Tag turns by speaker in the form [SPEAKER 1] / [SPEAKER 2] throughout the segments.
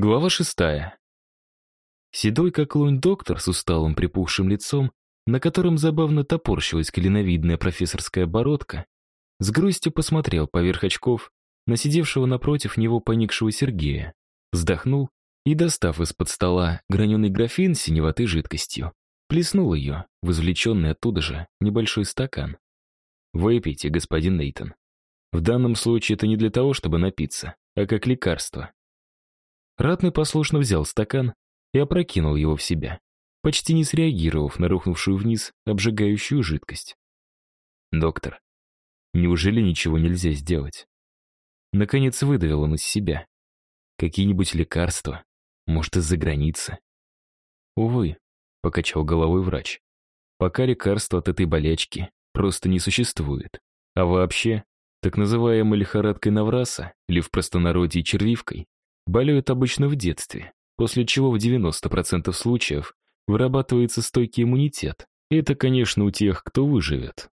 [SPEAKER 1] Глава шестая. Седой, как лунь доктор с усталым припухшим лицом, на котором забавно топорщилась клиновидная профессорская бородка, с грустью посмотрел поверх очков на сидевшего напротив него поникшего Сергея, вздохнул и, достав из-под стола граненый графин с синеватой жидкостью, плеснул ее в извлеченный оттуда же небольшой стакан. «Выпейте, господин Нейтон. В данном случае это не для того, чтобы напиться, а как лекарство. Ратный послушно взял стакан и опрокинул его в себя, почти не среагировав на рухнувшую вниз обжигающую жидкость. «Доктор, неужели ничего нельзя сделать?» Наконец выдавил он из себя. «Какие-нибудь лекарства? Может, из-за границы?» «Увы», — покачал головой врач. «Пока лекарства от этой болячки просто не существует. А вообще, так называемой лихорадкой Навраса, или в простонародье червивкой, болеют обычно в детстве, после чего в 90% случаев вырабатывается стойкий иммунитет. Это, конечно, у тех, кто выживет.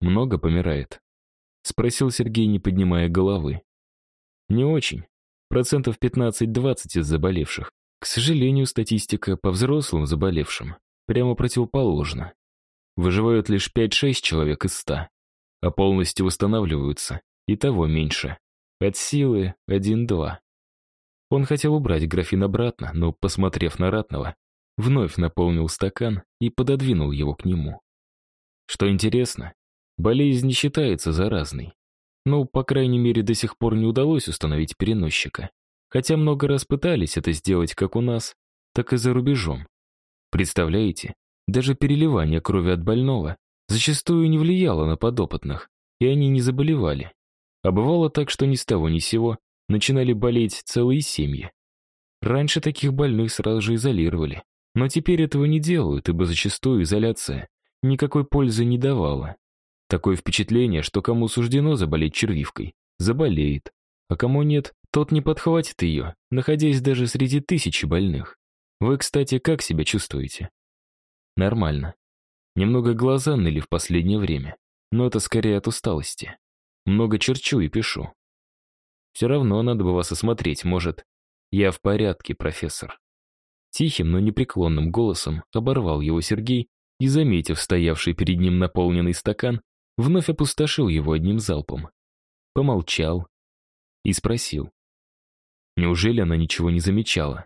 [SPEAKER 1] «Много помирает?» — спросил Сергей, не поднимая головы. «Не очень. Процентов 15-20 из заболевших. К сожалению, статистика по взрослым заболевшим прямо противоположна. Выживают лишь 5-6 человек из 100, а полностью восстанавливаются и того меньше. От силы один-два. Он хотел убрать графин обратно, но, посмотрев на ратного, вновь наполнил стакан и пододвинул его к нему. Что интересно, болезнь не считается заразной. Ну, по крайней мере, до сих пор не удалось установить переносчика. Хотя много раз пытались это сделать как у нас, так и за рубежом. Представляете, даже переливание крови от больного зачастую не влияло на подопытных, и они не заболевали. А бывало так, что ни с того ни сего начинали болеть целые семьи. Раньше таких больных сразу же изолировали, но теперь этого не делают, ибо зачастую изоляция никакой пользы не давала. Такое впечатление, что кому суждено заболеть червивкой, заболеет, а кому нет, тот не подхватит ее, находясь даже среди тысячи больных. Вы, кстати, как себя чувствуете? Нормально. Немного глаза ныли в последнее время, но это скорее от усталости. Много черчу и пишу. Все равно надо бы вас осмотреть, может. Я в порядке, профессор. Тихим, но непреклонным голосом оборвал его Сергей и, заметив стоявший перед ним наполненный стакан, вновь опустошил его одним залпом. Помолчал и спросил. Неужели она ничего не замечала?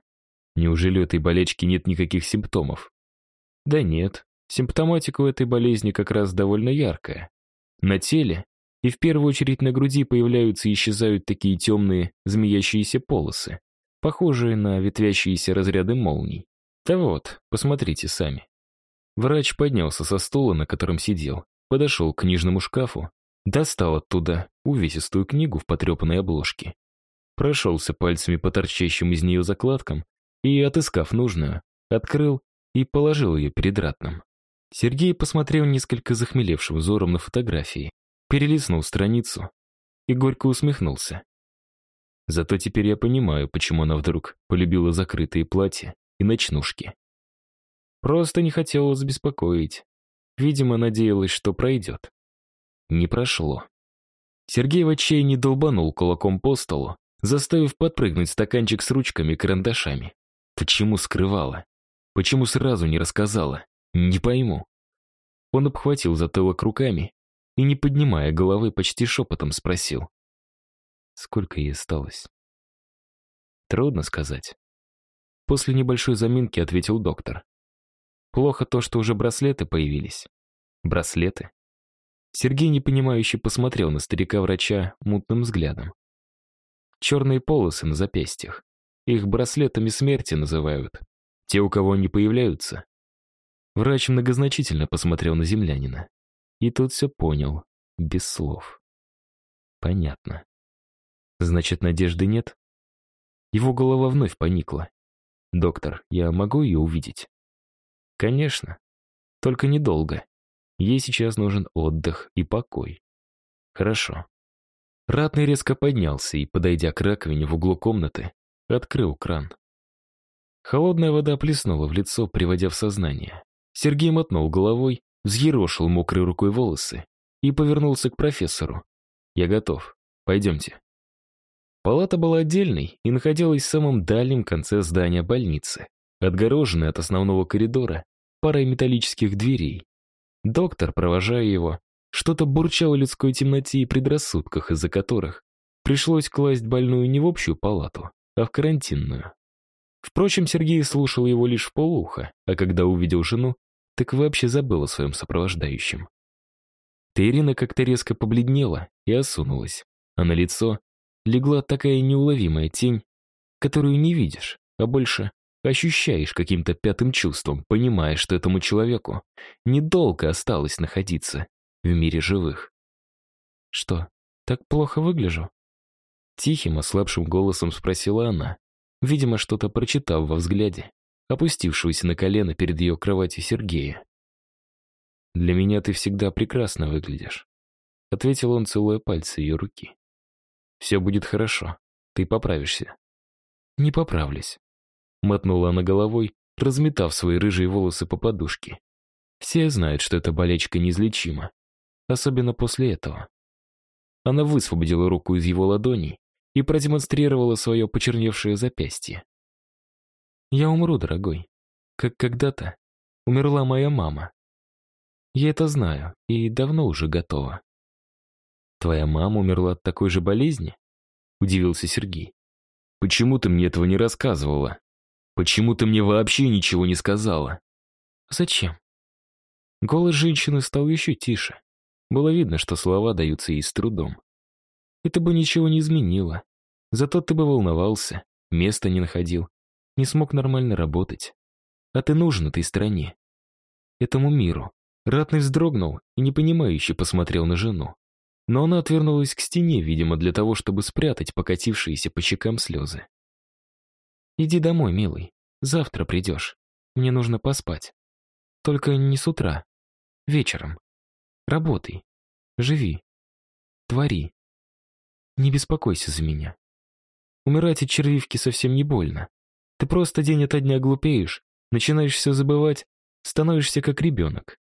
[SPEAKER 1] Неужели у этой болячки нет никаких симптомов? Да нет, симптоматика у этой болезни как раз довольно яркая. На теле и в первую очередь на груди появляются и исчезают такие темные змеящиеся полосы, похожие на ветвящиеся разряды молний. Да вот, посмотрите сами. Врач поднялся со стула, на котором сидел, подошел к книжному шкафу, достал оттуда увесистую книгу в потрепанной обложке, прошелся пальцами по торчащим из нее закладкам и, отыскав нужную, открыл и положил ее перед ратным. Сергей посмотрел несколько захмелевшим взором на фотографии, перелистнул страницу и горько усмехнулся. Зато теперь я понимаю, почему она вдруг полюбила закрытые платья и ночнушки. Просто не хотела вас беспокоить. Видимо, надеялась, что пройдет. Не прошло. Сергей в отчаянии долбанул кулаком по столу, заставив подпрыгнуть стаканчик с ручками и карандашами. Почему скрывала? Почему сразу не рассказала? Не пойму. Он обхватил затылок руками и, не поднимая головы, почти шепотом спросил. Сколько ей осталось? Трудно сказать. После небольшой заминки ответил доктор. Плохо то, что уже браслеты появились. Браслеты? Сергей непонимающе посмотрел на старика-врача мутным взглядом. Черные полосы на запястьях. Их браслетами смерти называют. Те, у кого они появляются. Врач многозначительно посмотрел на землянина. И тут все понял, без слов. Понятно. Значит, надежды нет? Его голова вновь поникла. «Доктор, я могу ее увидеть?» «Конечно. Только недолго. Ей сейчас нужен отдых и покой». «Хорошо». Ратный резко поднялся и, подойдя к раковине в углу комнаты, открыл кран. Холодная вода плеснула в лицо, приводя в сознание. Сергей мотнул головой взъерошил мокрой рукой волосы и повернулся к профессору. «Я готов. Пойдемте». Палата была отдельной и находилась в самом дальнем конце здания больницы, отгороженной от основного коридора парой металлических дверей. Доктор, провожая его, что-то бурчал о людской темноте и предрассудках, из-за которых пришлось класть больную не в общую палату, а в карантинную. Впрочем, Сергей слушал его лишь в полуха, а когда увидел жену, так вообще забыл о своем сопровождающем. Терина как-то резко побледнела и осунулась, а на лицо легла такая неуловимая тень, которую не видишь, а больше ощущаешь каким-то пятым чувством, понимая, что этому человеку недолго осталось находиться в мире живых. «Что, так плохо выгляжу?» Тихим, ослабшим голосом спросила она, видимо, что-то прочитав во взгляде, опустившегося на колено перед ее кроватью Сергея. «Для меня ты всегда прекрасно выглядишь», — ответил он, целуя пальцы ее руки. «Все будет хорошо, ты поправишься». «Не поправлюсь», — мотнула она головой, разметав свои рыжие волосы по подушке. «Все знают, что эта болечка неизлечима, особенно после этого». Она высвободила руку из его ладоней и продемонстрировала свое почерневшее запястье. «Я умру, дорогой, как когда-то умерла моя мама. Я это знаю и давно уже готова». «Твоя мама умерла от такой же болезни?» — удивился Сергей. «Почему ты мне этого не рассказывала? Почему ты мне вообще ничего не сказала?» «Зачем?» Голос женщины стал еще тише. Было видно, что слова даются ей с трудом. Это бы ничего не изменило. Зато ты бы волновался, места не находил, не смог нормально работать. А ты нужен этой стране. Этому миру. Ратный вздрогнул и непонимающе посмотрел на жену. Но она отвернулась к стене, видимо, для того, чтобы спрятать покатившиеся по щекам слезы. «Иди домой, милый. Завтра придешь. Мне нужно поспать. Только не с утра. Вечером. Работай. Живи. Твори. Не беспокойся за меня. Умирать от червивки совсем не больно. Ты просто день ото дня глупеешь, начинаешь все забывать, становишься как ребенок.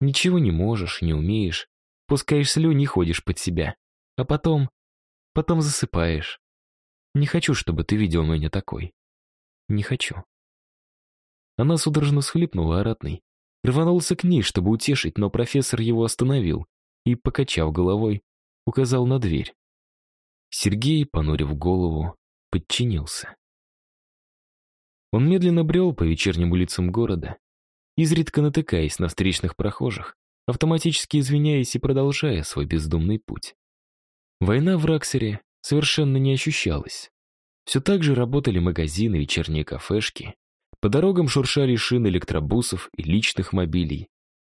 [SPEAKER 1] Ничего не можешь, не умеешь, пускаешь слюни ходишь под себя. А потом... потом засыпаешь. Не хочу, чтобы ты видел меня такой. Не хочу. Она судорожно схлипнула, аратный. Рванулся к ней, чтобы утешить, но профессор его остановил и, покачав головой, указал на дверь. Сергей, понурив голову, подчинился. Он медленно брел по вечерним улицам города, изредка натыкаясь на встречных прохожих, автоматически извиняясь и продолжая свой бездумный путь. Война в Раксере совершенно не ощущалась. Все так же работали магазины, вечерние кафешки, по дорогам шуршали шины электробусов и личных мобилей.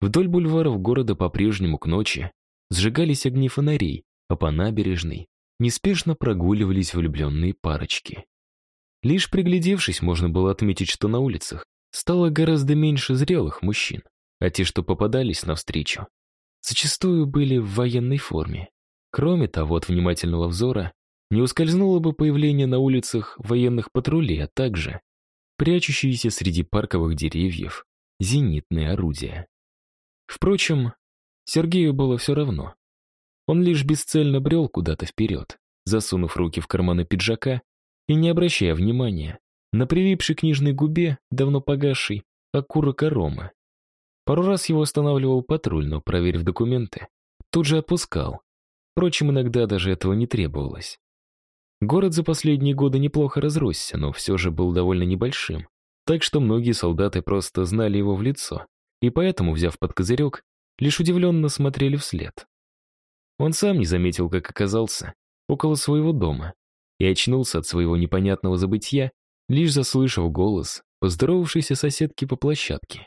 [SPEAKER 1] Вдоль бульваров города по-прежнему к ночи сжигались огни фонарей, а по набережной неспешно прогуливались влюбленные парочки. Лишь приглядевшись, можно было отметить, что на улицах стало гораздо меньше зрелых мужчин, а те, что попадались навстречу, зачастую были в военной форме. Кроме того, от внимательного взора не ускользнуло бы появление на улицах военных патрулей, а также прячущиеся среди парковых деревьев зенитные орудия. Впрочем, Сергею было все равно. Он лишь бесцельно брел куда-то вперед, засунув руки в карманы пиджака и не обращая внимания на привипшей книжной губе, давно погасший, окурок арома. Пару раз его останавливал патруль, но, проверив документы, тут же отпускал. Впрочем, иногда даже этого не требовалось. Город за последние годы неплохо разросся, но все же был довольно небольшим, так что многие солдаты просто знали его в лицо, и поэтому, взяв под козырек, лишь удивленно смотрели вслед. Он сам не заметил, как оказался около своего дома и очнулся от своего непонятного забытья, лишь заслышав голос поздоровавшейся соседки по площадке.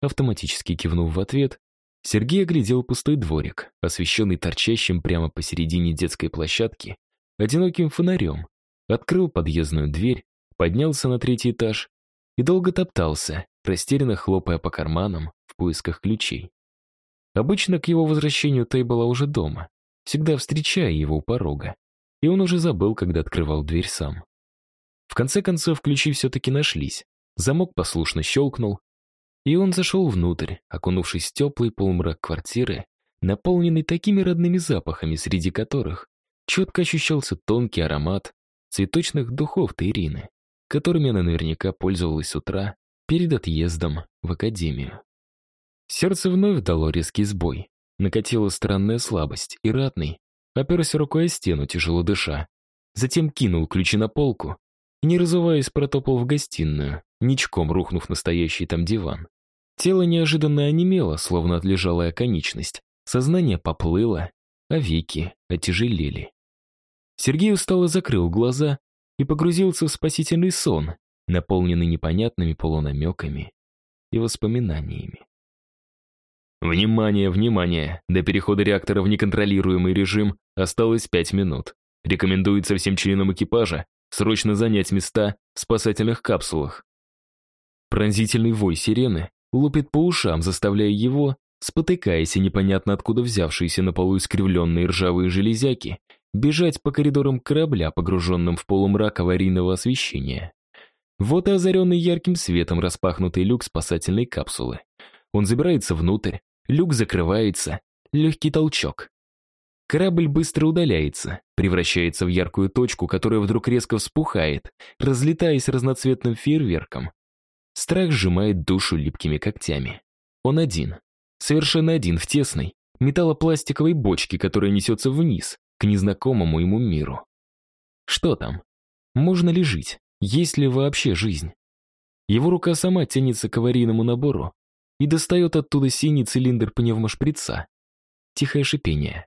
[SPEAKER 1] Автоматически кивнув в ответ, Сергей оглядел пустой дворик, освещенный торчащим прямо посередине детской площадки одиноким фонарем, открыл подъездную дверь, поднялся на третий этаж и долго топтался, растерянно хлопая по карманам в поисках ключей. Обычно к его возвращению Тэй была уже дома, всегда встречая его у порога, и он уже забыл, когда открывал дверь сам. В конце концов, ключи все-таки нашлись, замок послушно щелкнул, и он зашел внутрь, окунувшись в теплый полумрак квартиры, наполненный такими родными запахами, среди которых четко ощущался тонкий аромат цветочных духов Тайрины, которыми она наверняка пользовалась с утра перед отъездом в академию. Сердце вновь дало резкий сбой. Накатила странная слабость, и ратный оперся рукой о стену, тяжело дыша. Затем кинул ключи на полку и, не разуваясь, протопал в гостиную, ничком рухнув на стоящий там диван. Тело неожиданно онемело, словно отлежалая конечность. Сознание поплыло, а веки отяжелели. Сергей устало закрыл глаза и погрузился в спасительный сон, наполненный непонятными полунамеками и воспоминаниями. Внимание, внимание! До перехода реактора в неконтролируемый режим осталось пять минут. Рекомендуется всем членам экипажа срочно занять места в спасательных капсулах. Пронзительный вой сирены лупит по ушам, заставляя его, спотыкаясь и непонятно откуда взявшиеся на полу искривленные ржавые железяки, бежать по коридорам корабля, погруженным в полумрак аварийного освещения. Вот и озаренный ярким светом распахнутый люк спасательной капсулы. Он забирается внутрь, люк закрывается, легкий толчок. Корабль быстро удаляется, превращается в яркую точку, которая вдруг резко вспухает, разлетаясь разноцветным фейерверком. Страх сжимает душу липкими когтями. Он один, совершенно один в тесной, металлопластиковой бочке, которая несется вниз, к незнакомому ему миру. Что там? Можно ли жить? Есть ли вообще жизнь? Его рука сама тянется к аварийному набору и достает оттуда синий цилиндр пневмошприца. Тихое шипение.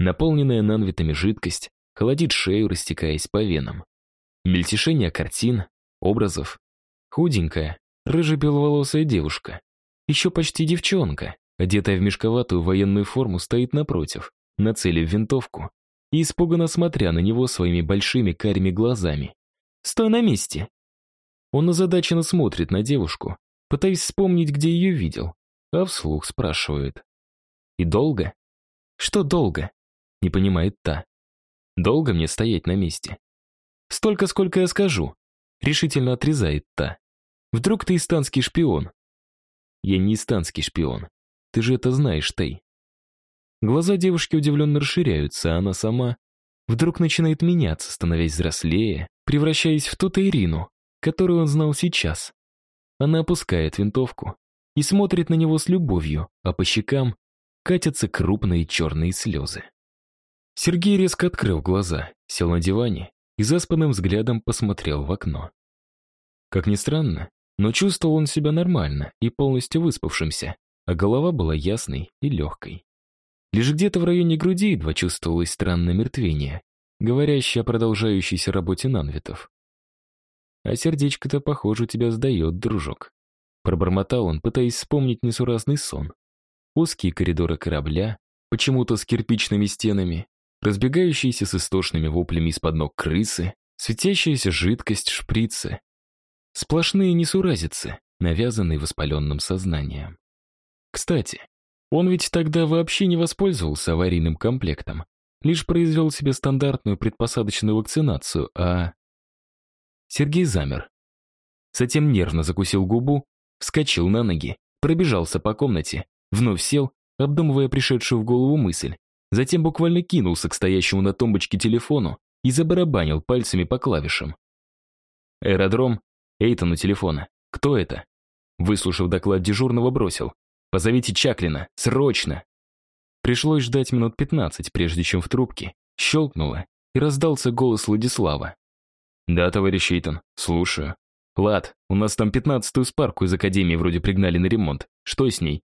[SPEAKER 1] Наполненная нанвитами жидкость холодит шею, растекаясь по венам. Мельтешение картин, образов. Худенькая, рыже-беловолосая девушка. Еще почти девчонка, одетая в мешковатую военную форму, стоит напротив, нацелив винтовку и испуганно смотря на него своими большими карими глазами. Стой на месте!» Он озадаченно смотрит на девушку, пытаясь вспомнить, где ее видел, а вслух спрашивает. «И долго?» «Что долго?» — не понимает та. «Долго мне стоять на месте?» «Столько, сколько я скажу», — решительно отрезает та. «Вдруг ты истанский шпион?» «Я не истанский шпион. Ты же это знаешь, Тей». Глаза девушки удивленно расширяются, а она сама вдруг начинает меняться, становясь взрослее, превращаясь в ту Ирину, которую он знал сейчас. Она опускает винтовку и смотрит на него с любовью, а по щекам катятся крупные черные слезы. Сергей резко открыл глаза, сел на диване и заспанным взглядом посмотрел в окно. Как ни странно, но чувствовал он себя нормально и полностью выспавшимся, а голова была ясной и легкой. Лишь где-то в районе груди едва чувствовалось странное мертвение, говорящий о продолжающейся работе нанвитов. «А сердечко-то, похоже, тебя сдает, дружок». Пробормотал он, пытаясь вспомнить несуразный сон. Узкие коридоры корабля, почему-то с кирпичными стенами, разбегающиеся с истошными воплями из-под ног крысы, светящаяся жидкость шприцы. Сплошные несуразицы, навязанные воспаленным сознанием. Кстати, он ведь тогда вообще не воспользовался аварийным комплектом, лишь произвел себе стандартную предпосадочную вакцинацию, а... Сергей замер. Затем нервно закусил губу, вскочил на ноги, пробежался по комнате, вновь сел, обдумывая пришедшую в голову мысль, затем буквально кинулся к стоящему на тумбочке телефону и забарабанил пальцами по клавишам. Аэродром, Эйтон у телефона. Кто это? Выслушав доклад дежурного, бросил. «Позовите Чаклина, срочно!» Пришлось ждать минут пятнадцать, прежде чем в трубке щелкнуло и раздался голос Владислава. «Да, товарищ Эйтон, слушаю. Лад, у нас там пятнадцатую спарку из Академии вроде пригнали на ремонт. Что с ней?»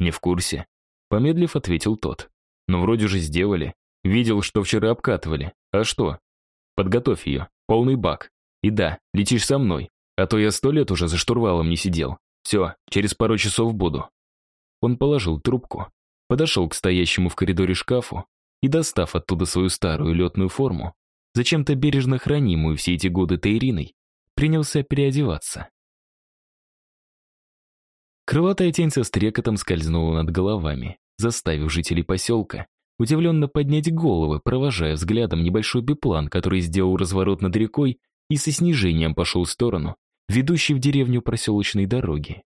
[SPEAKER 1] «Не в курсе». Помедлив, ответил тот. «Но вроде же сделали. Видел, что вчера обкатывали. А что? Подготовь ее. Полный бак. И да, летишь со мной. А то я сто лет уже за штурвалом не сидел. Все, через пару часов буду». Он положил трубку, подошел к стоящему в коридоре шкафу и, достав оттуда свою старую летную форму, зачем-то бережно хранимую все эти годы Тейриной, принялся переодеваться. Крылатая тень со стрекотом скользнула над головами, заставив жителей поселка удивленно поднять головы, провожая взглядом небольшой биплан, который сделал разворот над рекой и со снижением пошел в сторону, ведущей в деревню проселочной дороги.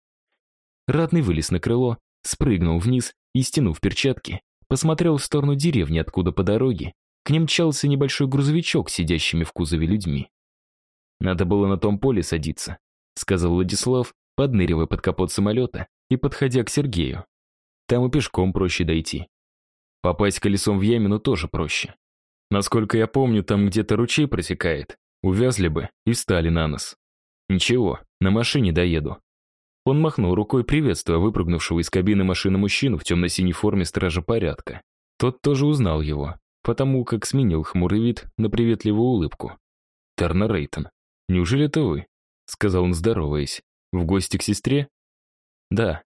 [SPEAKER 1] Ратный вылез на крыло, спрыгнул вниз и, стянув перчатки, посмотрел в сторону деревни, откуда по дороге к ним мчался небольшой грузовичок с сидящими в кузове людьми. «Надо было на том поле садиться», — сказал Владислав, подныривая под капот самолета и подходя к Сергею. «Там и пешком проще дойти. Попасть колесом в ямину тоже проще. Насколько я помню, там где-то ручей протекает. Увязли бы и встали на нос. Ничего, на машине доеду. Он махнул рукой, приветствуя выпрыгнувшего из кабины машины мужчину в темно-синей форме стража порядка. Тот тоже узнал его, потому как сменил хмурый вид на приветливую улыбку. «Тернер Рейтон, неужели это вы?» — сказал он, здороваясь. «В гости к сестре?» «Да», —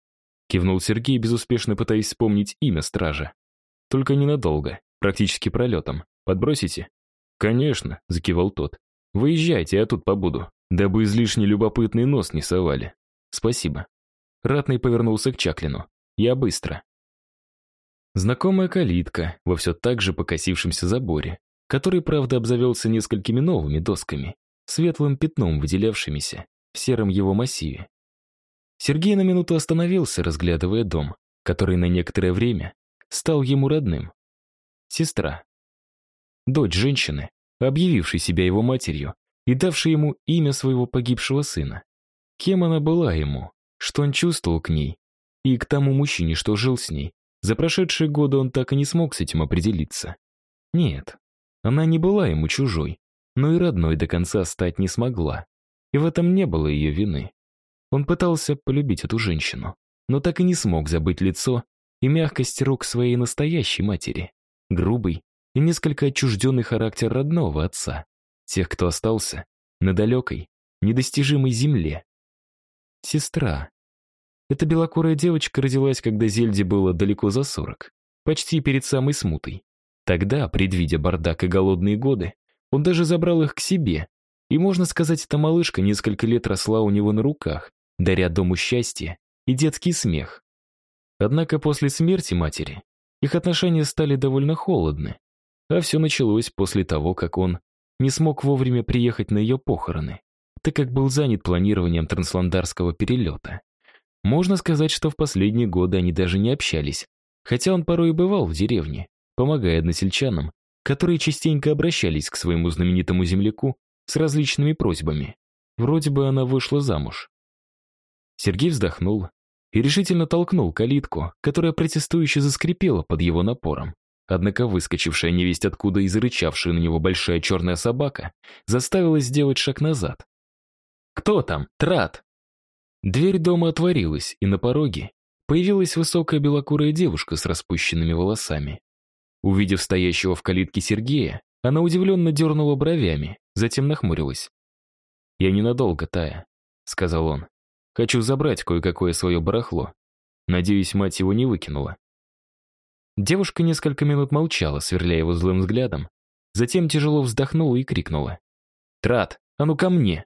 [SPEAKER 1] кивнул Сергей, безуспешно пытаясь вспомнить имя стража. «Только ненадолго, практически пролетом. Подбросите?» «Конечно», — закивал тот. «Выезжайте, я тут побуду, дабы излишне любопытный нос не совали». «Спасибо». Ратный повернулся к Чаклину. «Я быстро». Знакомая калитка во все так же покосившемся заборе, который, правда, обзавелся несколькими новыми досками, светлым пятном, выделявшимися в сером его массиве. Сергей на минуту остановился, разглядывая дом, который на некоторое время стал ему родным. Сестра. Дочь женщины, объявившей себя его матерью и давшей ему имя своего погибшего сына. Кем она была ему, что он чувствовал к ней, и к тому мужчине, что жил с ней. За прошедшие годы он так и не смог с этим определиться. Нет, она не была ему чужой, но и родной до конца стать не смогла. И в этом не было ее вины. Он пытался полюбить эту женщину, но так и не смог забыть лицо и мягкость рук своей настоящей матери. Грубый и несколько отчужденный характер родного отца, тех, кто остался на далекой, недостижимой земле, Сестра. Эта белокурая девочка родилась, когда Зельде было далеко за сорок, почти перед самой смутой. Тогда, предвидя бардак и голодные годы, он даже забрал их к себе, и, можно сказать, эта малышка несколько лет росла у него на руках, даря дому счастье и детский смех. Однако после смерти матери их отношения стали довольно холодны, а все началось после того, как он не смог вовремя приехать на ее похороны так как был занят планированием трансландарского перелета. Можно сказать, что в последние годы они даже не общались, хотя он порой и бывал в деревне, помогая односельчанам, которые частенько обращались к своему знаменитому земляку с различными просьбами. Вроде бы она вышла замуж. Сергей вздохнул и решительно толкнул калитку, которая протестующе заскрипела под его напором. Однако выскочившая невесть откуда и зарычавшая на него большая черная собака заставила сделать шаг назад. «Кто там? Трат!» Дверь дома отворилась, и на пороге появилась высокая белокурая девушка с распущенными волосами. Увидев стоящего в калитке Сергея, она удивленно дернула бровями, затем нахмурилась. «Я ненадолго, Тая», — сказал он. «Хочу забрать кое-какое свое барахло. Надеюсь, мать его не выкинула». Девушка несколько минут молчала, сверляя его злым взглядом, затем тяжело вздохнула и крикнула. «Трат, а ну ко мне!»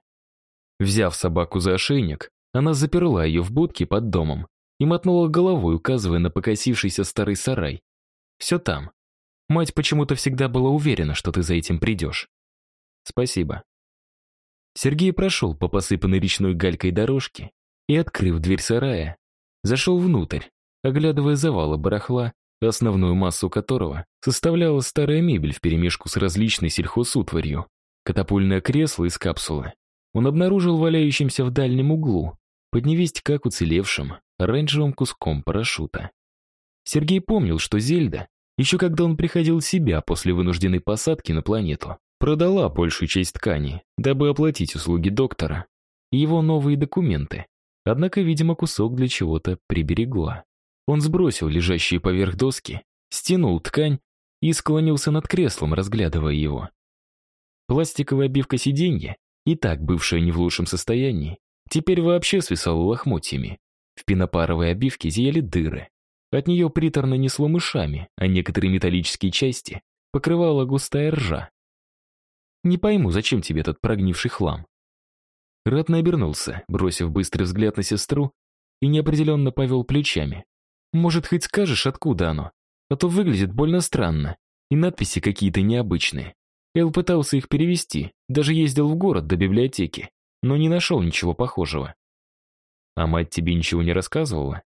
[SPEAKER 1] Взяв собаку за ошейник, она заперла ее в будке под домом и мотнула головой, указывая на покосившийся старый сарай. «Все там. Мать почему-то всегда была уверена, что ты за этим придешь». «Спасибо». Сергей прошел по посыпанной речной галькой дорожке и, открыв дверь сарая, зашел внутрь, оглядывая завалы барахла, основную массу которого составляла старая мебель вперемешку с различной сельхозутварью, катапульное кресло из капсулы, он обнаружил валяющимся в дальнем углу, под невесть как уцелевшим, оранжевым куском парашюта. Сергей помнил, что Зельда, еще когда он приходил в себя после вынужденной посадки на планету, продала большую часть ткани, дабы оплатить услуги доктора и его новые документы. Однако, видимо, кусок для чего-то приберегла. Он сбросил лежащие поверх доски, стянул ткань и склонился над креслом, разглядывая его. Пластиковая обивка сиденья и так бывшая не в лучшем состоянии, теперь вообще свисала лохмотьями. В пенопаровой обивке зияли дыры. От нее приторно несло мышами, а некоторые металлические части покрывала густая ржа. «Не пойму, зачем тебе этот прогнивший хлам?» Ратно обернулся, бросив быстрый взгляд на сестру, и неопределенно повел плечами. «Может, хоть скажешь, откуда оно? А то выглядит больно странно, и надписи какие-то необычные. Эл пытался их перевести, даже ездил в город до библиотеки, но не нашел ничего похожего. А мать тебе ничего не рассказывала?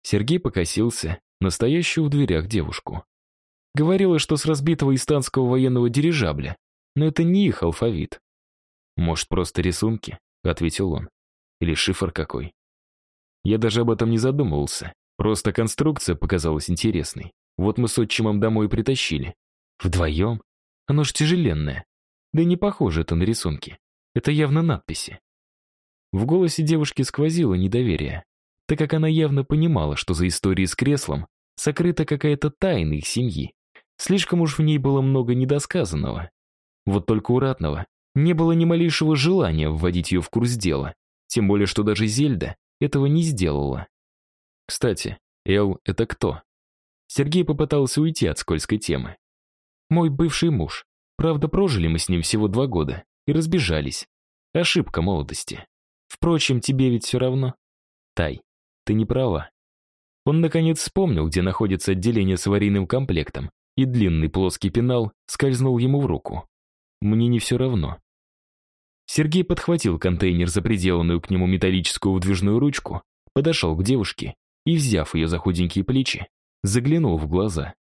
[SPEAKER 1] Сергей покосился настоящую в дверях девушку. Говорила, что с разбитого истанского военного дирижабля, но это не их алфавит. «Может, просто рисунки?» — ответил он. «Или шифр какой?» Я даже об этом не задумывался. Просто конструкция показалась интересной. Вот мы с отчимом домой притащили. Вдвоем? Оно ж тяжеленное. Да не похоже это на рисунки. Это явно надписи. В голосе девушки сквозило недоверие, так как она явно понимала, что за историей с креслом сокрыта какая-то тайна их семьи. Слишком уж в ней было много недосказанного. Вот только у Ратного не было ни малейшего желания вводить ее в курс дела, тем более, что даже Зельда этого не сделала. Кстати, Эл — это кто? Сергей попытался уйти от скользкой темы. Мой бывший муж. Правда, прожили мы с ним всего два года и разбежались. Ошибка молодости. Впрочем, тебе ведь все равно. Тай, ты не права. Он, наконец, вспомнил, где находится отделение с аварийным комплектом, и длинный плоский пенал скользнул ему в руку. Мне не все равно. Сергей подхватил контейнер за приделанную к нему металлическую выдвижную ручку, подошел к девушке и, взяв ее за худенькие плечи, заглянул в глаза.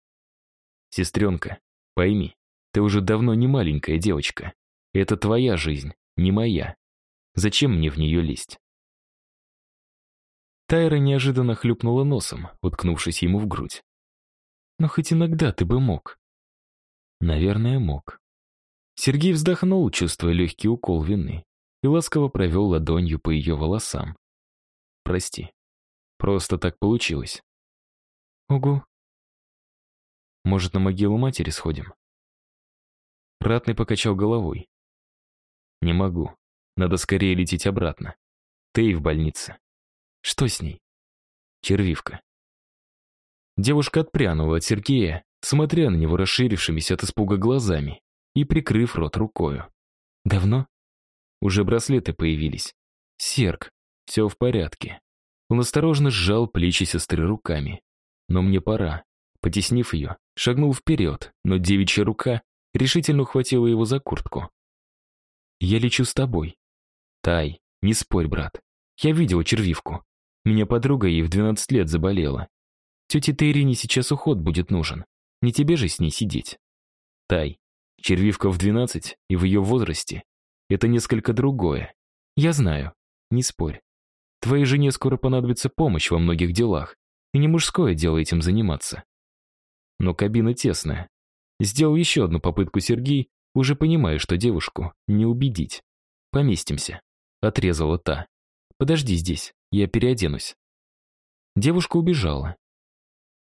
[SPEAKER 1] «Сестренка, пойми, ты уже давно не маленькая девочка. Это твоя жизнь, не моя. Зачем мне в нее лезть?» Тайра неожиданно хлюпнула носом, уткнувшись ему в грудь. «Но хоть иногда ты бы мог». «Наверное, мог». Сергей вздохнул, чувствуя легкий укол вины, и ласково провел ладонью по ее волосам. «Прости. Просто так получилось». «Угу». «Может, на могилу матери сходим?» Ратный покачал головой. «Не могу. Надо скорее лететь обратно. Ты и в больнице». «Что с ней?» «Червивка». Девушка отпрянула от Сергея, смотря на него расширившимися от испуга глазами и прикрыв рот рукою. «Давно?» Уже браслеты появились. «Серк, все в порядке». Он осторожно сжал плечи сестры руками. «Но мне пора». Потеснив ее, шагнул вперед, но девичья рука решительно ухватила его за куртку. «Я лечу с тобой». «Тай, не спорь, брат. Я видел червивку. Меня подруга ей в 12 лет заболела. Тете Тейрине сейчас уход будет нужен. Не тебе же с ней сидеть». «Тай, Червивка в 12 и в ее возрасте — это несколько другое. Я знаю, не спорь. Твоей жене скоро понадобится помощь во многих делах, и не мужское дело этим заниматься. Но кабина тесная. Сделал еще одну попытку Сергей, уже понимая, что девушку не убедить. «Поместимся», — отрезала та. «Подожди здесь, я переоденусь». Девушка убежала.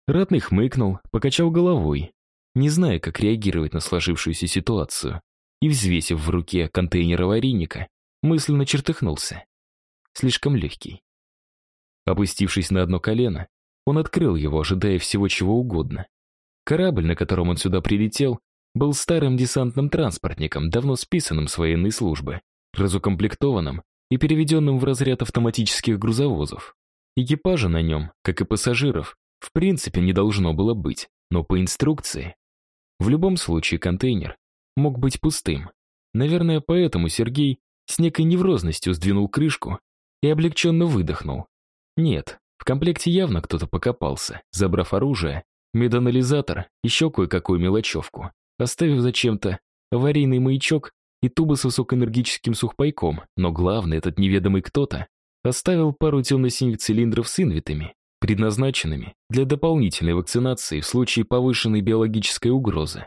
[SPEAKER 1] Ратный хмыкнул, покачал головой, не зная, как реагировать на сложившуюся ситуацию, и, взвесив в руке контейнер аварийника, мысленно чертыхнулся. Слишком легкий. Опустившись на одно колено, он открыл его, ожидая всего чего угодно. Корабль, на котором он сюда прилетел, был старым десантным транспортником, давно списанным с военной службы, разукомплектованным и переведенным в разряд автоматических грузовозов. Экипажа на нем, как и пассажиров, в принципе не должно было быть, но по инструкции в любом случае контейнер мог быть пустым. Наверное, поэтому Сергей с некой неврозностью сдвинул крышку и облегченно выдохнул. Нет, в комплекте явно кто-то покопался, забрав оружие, меданализатор, еще кое-какую мелочевку, оставив зачем-то аварийный маячок и тубы с высокоэнергическим сухпайком, но главное, этот неведомый кто-то оставил пару темно-синих цилиндров с инвитами, предназначенными для дополнительной вакцинации в случае повышенной биологической угрозы.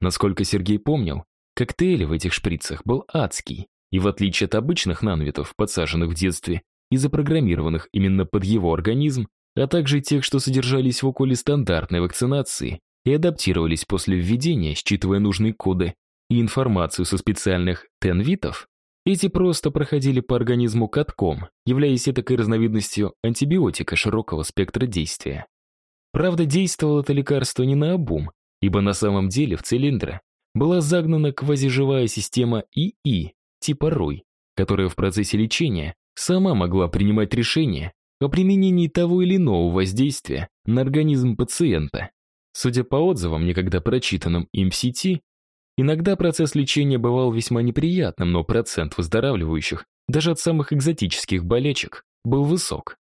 [SPEAKER 1] Насколько Сергей помнил, коктейль в этих шприцах был адский, и в отличие от обычных нанвитов, подсаженных в детстве и запрограммированных именно под его организм, а также тех, что содержались в околе стандартной вакцинации и адаптировались после введения, считывая нужные коды и информацию со специальных тенвитов, эти просто проходили по организму катком, являясь такой разновидностью антибиотика широкого спектра действия. Правда, действовало это лекарство не на обум, ибо на самом деле в цилиндре была загнана квазиживая система ИИ, типа РОЙ, которая в процессе лечения сама могла принимать решения о применении того или иного воздействия на организм пациента. Судя по отзывам, некогда прочитанным им в сети, Иногда процесс лечения бывал весьма неприятным, но процент выздоравливающих, даже от самых экзотических болячек, был высок.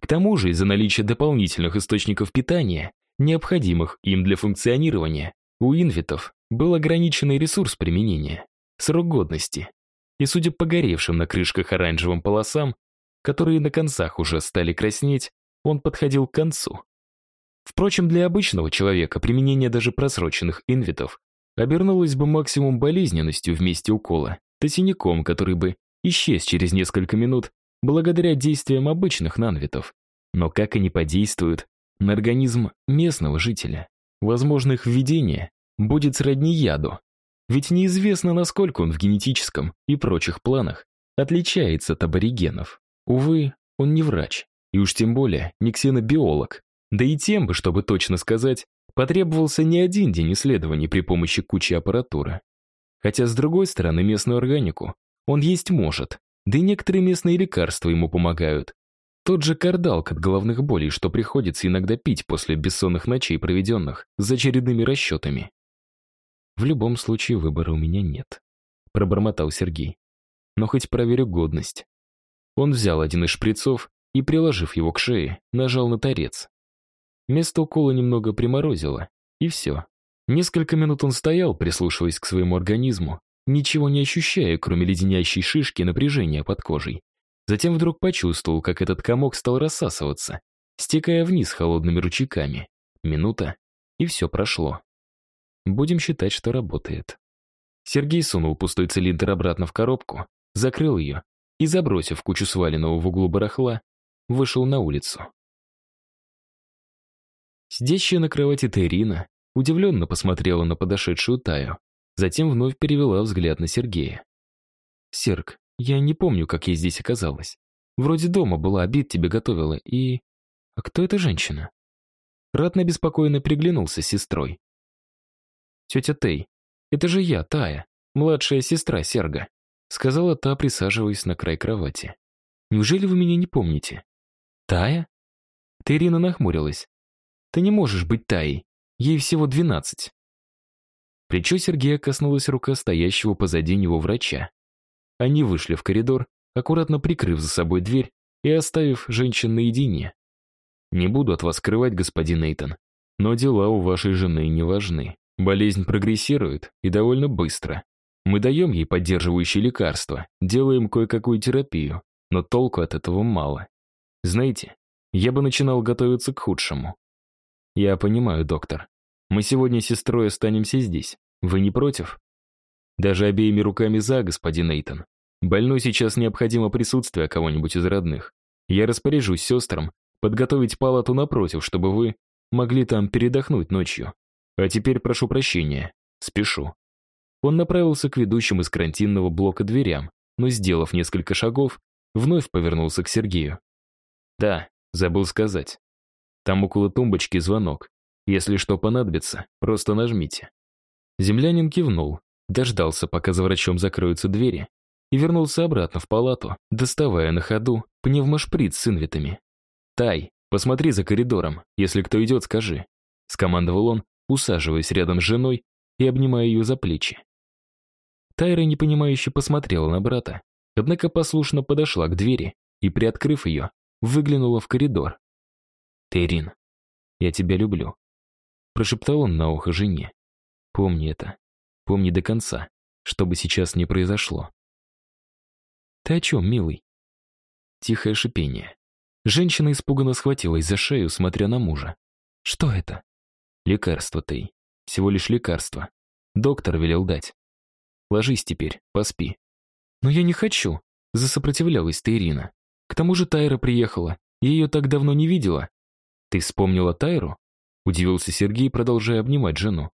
[SPEAKER 1] К тому же, из-за наличия дополнительных источников питания, необходимых им для функционирования, у инвитов был ограниченный ресурс применения, срок годности. И судя по горевшим на крышках оранжевым полосам, которые на концах уже стали краснеть, он подходил к концу. Впрочем, для обычного человека применение даже просроченных инвитов обернулось бы максимум болезненностью в месте укола, то синяком, который бы исчез через несколько минут благодаря действиям обычных нанвитов. Но как они подействуют на организм местного жителя? Возможно, их введение будет сродни яду. Ведь неизвестно, насколько он в генетическом и прочих планах отличается от аборигенов. Увы, он не врач, и уж тем более не ксенобиолог. Да и тем бы, чтобы точно сказать, потребовался не один день исследований при помощи кучи аппаратуры. Хотя, с другой стороны, местную органику он есть может, да и некоторые местные лекарства ему помогают. Тот же кардалк от головных болей, что приходится иногда пить после бессонных ночей, проведенных за очередными расчетами. В любом случае выбора у меня нет, пробормотал Сергей. Но хоть проверю годность. Он взял один из шприцов и, приложив его к шее, нажал на торец. Место укола немного приморозило, и все. Несколько минут он стоял, прислушиваясь к своему организму, ничего не ощущая, кроме леденящей шишки напряжения под кожей. Затем вдруг почувствовал, как этот комок стал рассасываться, стекая вниз холодными ручейками. Минута, и все прошло. Будем считать, что работает. Сергей сунул пустой цилиндр обратно в коробку, закрыл ее и, забросив кучу сваленного в углу барахла, вышел на улицу. Сидящая на кровати Тайрина удивленно посмотрела на подошедшую Таю, затем вновь перевела взгляд на Сергея. «Серг, я не помню, как я здесь оказалась. Вроде дома была, обед тебе готовила, и... А кто эта женщина?» Ратно беспокойно приглянулся с сестрой. «Тетя Тей, это же я, Тая, младшая сестра Серга», сказала та, присаживаясь на край кровати. «Неужели вы меня не помните?» «Тая?» Тайрина нахмурилась. Ты не можешь быть Таей. Ей всего двенадцать. Плечо Сергея коснулась рука стоящего позади него врача. Они вышли в коридор, аккуратно прикрыв за собой дверь и оставив женщин наедине. «Не буду от вас скрывать, господин Нейтон, но дела у вашей жены не важны. Болезнь прогрессирует и довольно быстро. Мы даем ей поддерживающие лекарства, делаем кое-какую терапию, но толку от этого мало. Знаете, я бы начинал готовиться к худшему. «Я понимаю, доктор. Мы сегодня с сестрой останемся здесь. Вы не против?» «Даже обеими руками за, господин Эйтон. Больной сейчас необходимо присутствие кого-нибудь из родных. Я распоряжусь сестрам подготовить палату напротив, чтобы вы могли там передохнуть ночью. А теперь прошу прощения. Спешу». Он направился к ведущим из карантинного блока дверям, но, сделав несколько шагов, вновь повернулся к Сергею. «Да, забыл сказать. Там около тумбочки звонок. Если что понадобится, просто нажмите». Землянин кивнул, дождался, пока за врачом закроются двери, и вернулся обратно в палату, доставая на ходу пневмошприц с инвитами. «Тай, посмотри за коридором, если кто идет, скажи», — скомандовал он, усаживаясь рядом с женой и обнимая ее за плечи. Тайра непонимающе посмотрела на брата, однако послушно подошла к двери и, приоткрыв ее, выглянула в коридор. Терин, я тебя люблю», — прошептал он на ухо жене. «Помни это. Помни до конца, что бы сейчас ни произошло». «Ты о чем, милый?» Тихое шипение. Женщина испуганно схватилась за шею, смотря на мужа. «Что это?» «Лекарство, Тей. Всего лишь лекарство. Доктор велел дать. Ложись теперь, поспи». «Но я не хочу», — засопротивлялась ты, Ирина. «К тому же Тайра приехала. Я ее так давно не видела. «Ты вспомнила Тайру?» — удивился Сергей, продолжая обнимать жену.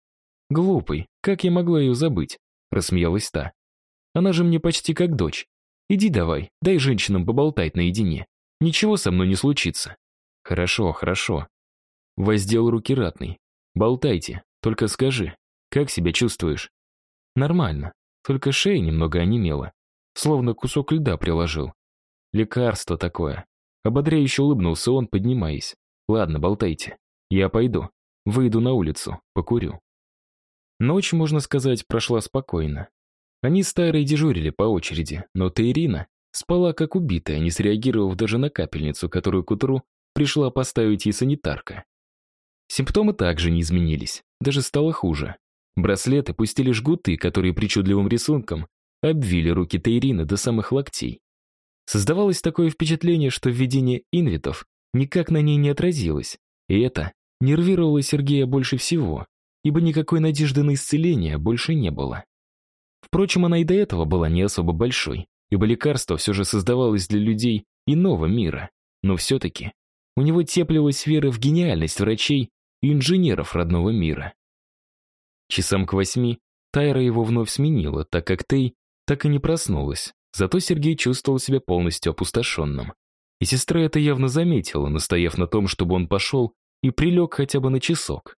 [SPEAKER 1] «Глупый, как я могла ее забыть?» — рассмеялась та. «Она же мне почти как дочь. Иди давай, дай женщинам поболтать наедине. Ничего со мной не случится». «Хорошо, хорошо». Воздел руки ратный. «Болтайте, только скажи, как себя чувствуешь?» «Нормально, только шея немного онемела, словно кусок льда приложил. Лекарство такое». Ободряюще улыбнулся он, поднимаясь. Ладно, болтайте. Я пойду. Выйду на улицу, покурю. Ночь, можно сказать, прошла спокойно. Они с Тайрой дежурили по очереди, но Тайрина спала как убитая, не среагировав даже на капельницу, которую к утру пришла поставить ей санитарка. Симптомы также не изменились, даже стало хуже. Браслеты пустили жгуты, которые причудливым рисунком обвили руки Тейрины до самых локтей. Создавалось такое впечатление, что введение инвитов никак на ней не отразилось, и это нервировало Сергея больше всего, ибо никакой надежды на исцеление больше не было. Впрочем, она и до этого была не особо большой, ибо лекарство все же создавалось для людей иного мира, но все-таки у него теплилась вера в гениальность врачей и инженеров родного мира. Часам к восьми Тайра его вновь сменила, так как Тей так и не проснулась. Зато Сергей чувствовал себя полностью опустошенным. И сестра это явно заметила, настояв на том, чтобы он пошел и прилег хотя бы на часок.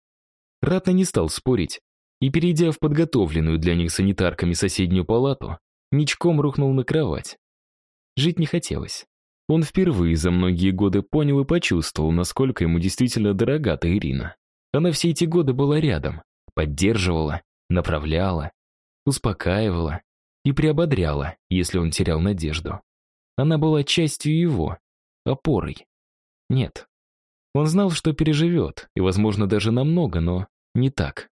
[SPEAKER 1] Ратно не стал спорить, и, перейдя в подготовленную для них санитарками соседнюю палату, ничком рухнул на кровать. Жить не хотелось. Он впервые за многие годы понял и почувствовал, насколько ему действительно дорога та Ирина. Она все эти годы была рядом, поддерживала, направляла, успокаивала, и приободряла, если он терял надежду. Она была частью его, опорой. Нет. Он знал, что переживет, и, возможно, даже намного, но не так.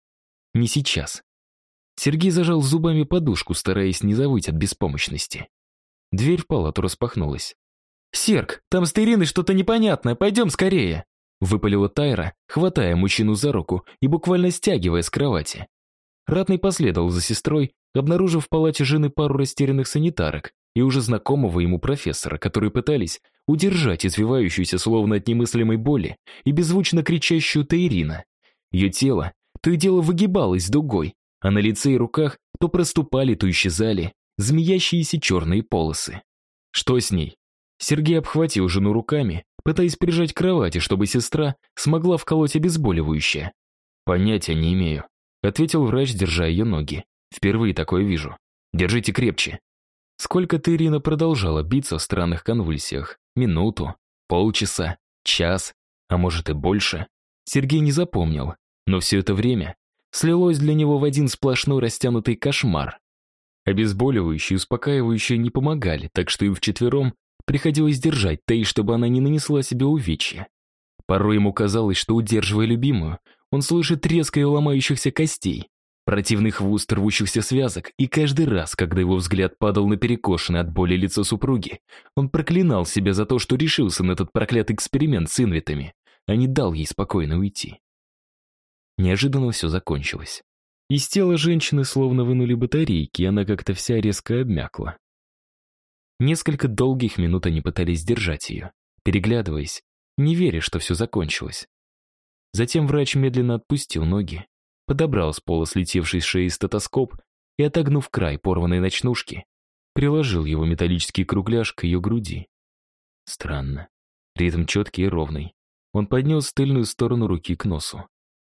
[SPEAKER 1] Не сейчас. Сергей зажал зубами подушку, стараясь не завыть от беспомощности. Дверь в палату распахнулась. «Серг, там с Ириной что-то непонятное, пойдем скорее!» Выпалила Тайра, хватая мужчину за руку и буквально стягивая с кровати. Ратный последовал за сестрой, обнаружив в палате жены пару растерянных санитарок и уже знакомого ему профессора, которые пытались удержать извивающуюся словно от немыслимой боли и беззвучно кричащую Таирина. Ее тело то и дело выгибалось дугой, а на лице и руках то проступали, то исчезали змеящиеся черные полосы. Что с ней? Сергей обхватил жену руками, пытаясь прижать к кровати, чтобы сестра смогла вколоть обезболивающее. Понятия не имею. Ответил врач, держа ее ноги. Впервые такое вижу. Держите крепче. Сколько-то Ирина продолжала биться в странных конвульсиях. Минуту, полчаса, час, а может и больше. Сергей не запомнил, но все это время слилось для него в один сплошной растянутый кошмар. Обезболивающие и успокаивающие не помогали, так что им вчетвером приходилось держать Тей, чтобы она не нанесла себе увечья. Порой ему казалось, что, удерживая любимую, он слышит треск ее ломающихся костей, противный хвост рвущихся связок, и каждый раз, когда его взгляд падал на перекошенное от боли лицо супруги, он проклинал себя за то, что решился на этот проклятый эксперимент с инвитами, а не дал ей спокойно уйти. Неожиданно все закончилось. Из тела женщины словно вынули батарейки, и она как-то вся резко обмякла. Несколько долгих минут они пытались держать ее, переглядываясь, не веря, что все закончилось. Затем врач медленно отпустил ноги, подобрал с пола слетевший с шеи стетоскоп и, отогнув край порванной ночнушки, приложил его металлический кругляш к ее груди. Странно. Ритм четкий и ровный. Он поднес тыльную сторону руки к носу.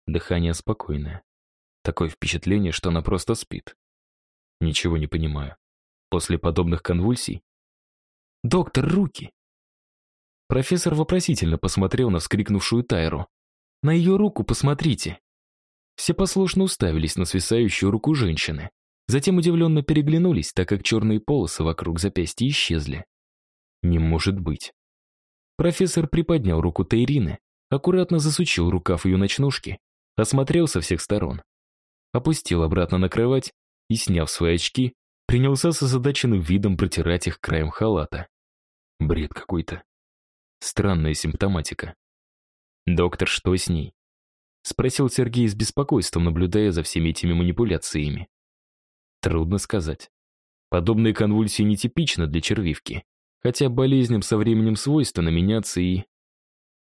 [SPEAKER 1] Дыхание спокойное. Такое впечатление, что она просто спит. Ничего не понимаю. После подобных конвульсий... «Доктор, руки!» Профессор вопросительно посмотрел на вскрикнувшую Тайру, на ее руку посмотрите!» Все послушно уставились на свисающую руку женщины. Затем удивленно переглянулись, так как черные полосы вокруг запястья исчезли. «Не может быть!» Профессор приподнял руку Тайрины, аккуратно засучил рукав ее ночнушки, осмотрел со всех сторон. Опустил обратно на кровать и, сняв свои очки, принялся с озадаченным видом протирать их краем халата. Бред какой-то. Странная симптоматика. «Доктор, что с ней?» Спросил Сергей с беспокойством, наблюдая за всеми этими манипуляциями. Трудно сказать. Подобные конвульсии нетипичны для червивки, хотя болезням со временем свойственно меняться и...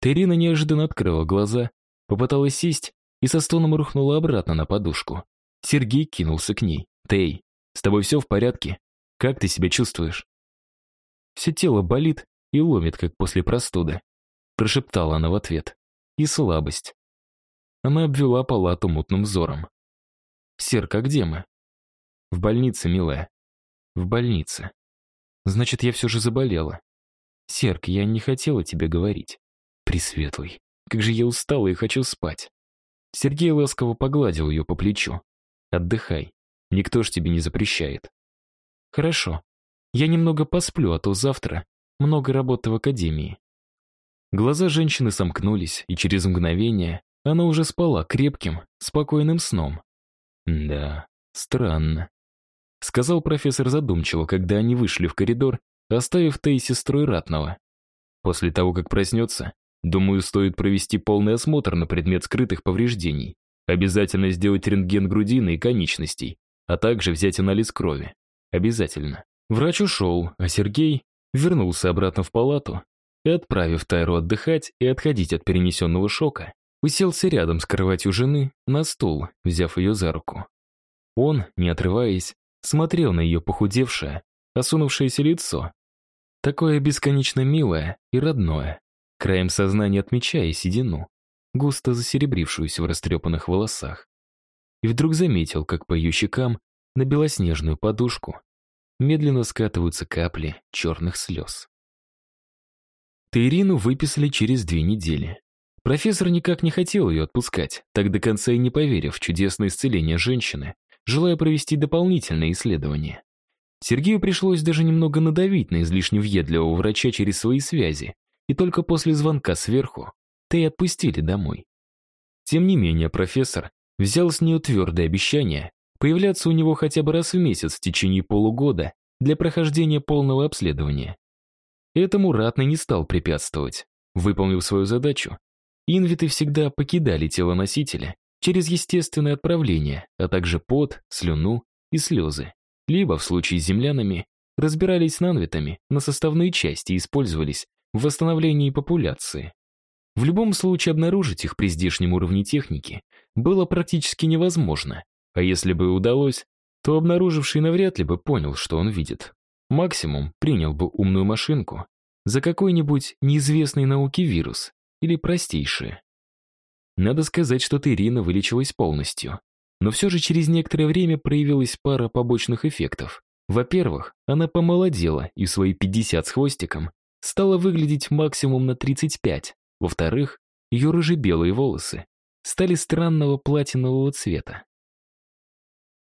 [SPEAKER 1] Терина неожиданно открыла глаза, попыталась сесть и со стоном рухнула обратно на подушку. Сергей кинулся к ней. «Тей, с тобой все в порядке? Как ты себя чувствуешь?» Все тело болит и ломит, как после простуды. Прошептала она в ответ и слабость. Она обвела палату мутным взором. «Серка, где мы?» «В больнице, милая. В больнице. Значит, я все же заболела. Серк, я не хотела тебе говорить. Пресветлый, как же я устала и хочу спать». Сергей ласково погладил ее по плечу. «Отдыхай. Никто ж тебе не запрещает». «Хорошо. Я немного посплю, а то завтра много работы в академии. Глаза женщины сомкнулись, и через мгновение она уже спала крепким, спокойным сном. Да, странно. Сказал профессор задумчиво, когда они вышли в коридор, оставив Тей сестрой ратного. После того, как проснется, думаю, стоит провести полный осмотр на предмет скрытых повреждений. Обязательно сделать рентген грудины и конечностей, а также взять анализ крови. Обязательно. Врач ушел, а Сергей вернулся обратно в палату и, отправив Тайру отдыхать и отходить от перенесенного шока, уселся рядом с кроватью жены на стул, взяв ее за руку. Он, не отрываясь, смотрел на ее похудевшее, осунувшееся лицо. Такое бесконечно милое и родное, краем сознания отмечая седину, густо засеребрившуюся в растрепанных волосах. И вдруг заметил, как по ее щекам на белоснежную подушку медленно скатываются капли черных слез. Таирину выписали через две недели. Профессор никак не хотел ее отпускать, так до конца и не поверив в чудесное исцеление женщины, желая провести дополнительные исследования. Сергею пришлось даже немного надавить на излишне въедливого врача через свои связи, и только после звонка сверху Тей отпустили домой. Тем не менее, профессор взял с нее твердое обещание появляться у него хотя бы раз в месяц в течение полугода для прохождения полного обследования. Этому ратный не стал препятствовать. Выполнив свою задачу, инвиты всегда покидали тело носителя через естественное отправление, а также пот, слюну и слезы. Либо, в случае с землянами, разбирались с нанвитами на составные части и использовались в восстановлении популяции. В любом случае обнаружить их при здешнем уровне техники было практически невозможно, а если бы удалось, то обнаруживший навряд ли бы понял, что он видит. Максимум принял бы умную машинку за какой-нибудь неизвестный науке вирус или простейшее. Надо сказать, что Ирина вылечилась полностью. Но все же через некоторое время проявилась пара побочных эффектов. Во-первых, она помолодела и в свои 50 с хвостиком стала выглядеть максимум на 35. Во-вторых, ее рыжебелые волосы стали странного платинового цвета.